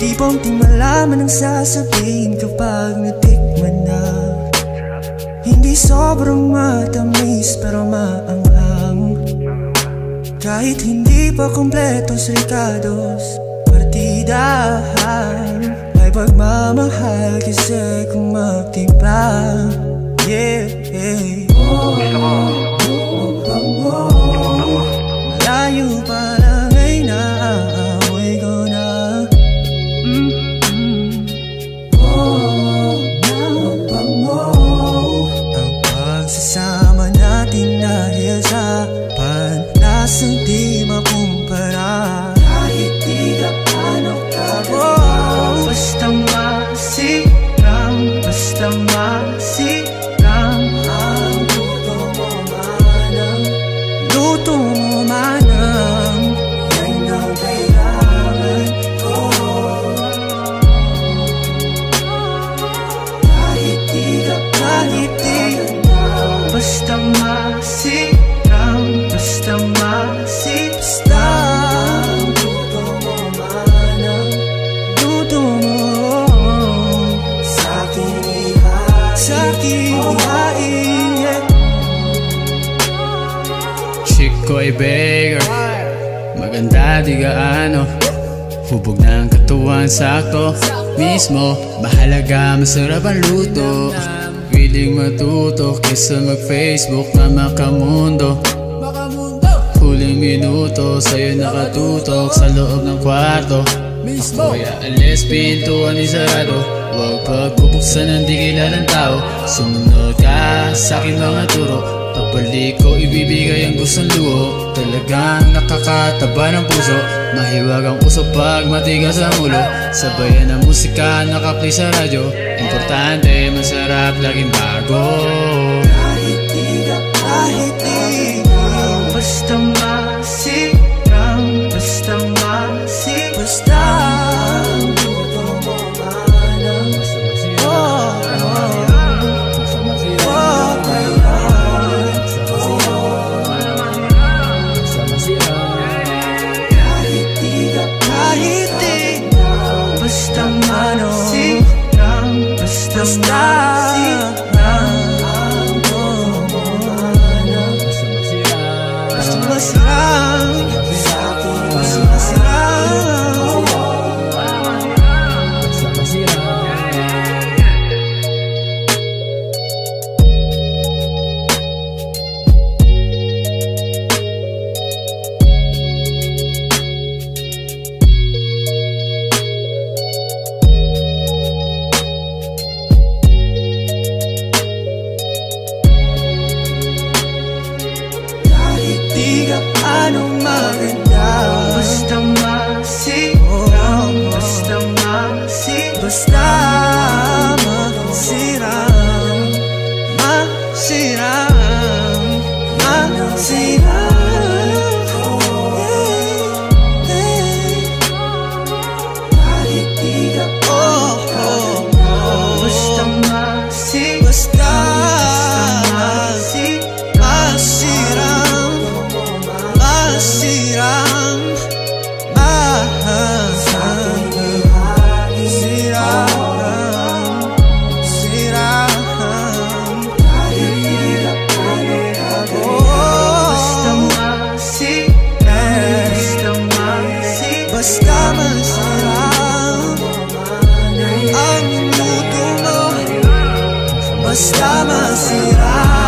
tipong di malaman ang sasabihin kapag natikman na. Hindi sobrang matamis pero maanghang. Kahit hindi pa kompletos Ricardo's partidahan. May pagmamahal kasi kung magtimpla. Yeah, yeah. Malayo pa Chick ko ay beggar. Maganda di gaano Hubog ng katuwan sakto. Mismo Mahalaga masarap ang luto. Willing matuto Kesa mag Facebook na makamundo Huling minuto Sa'yo nakatutok Sa loob ng kwarto. Ako'y aalis Pintuan isarado Huwag pagbubuksan ng di kilalang tao. Sumunod ka sa aking mga turo Pagbalik ko ibibigay ang gustong luho Talagang nakakataba ng puso. Mahiwag ang puso pag matigas ang ulo. Sabayan ng musika nakaplay sa radyo. Importante masarap laging bago. Kahit di ka kahit di Basta masiram Basta masiram Masiram Kahit Basta masiram Ang luto mo. Basta masiram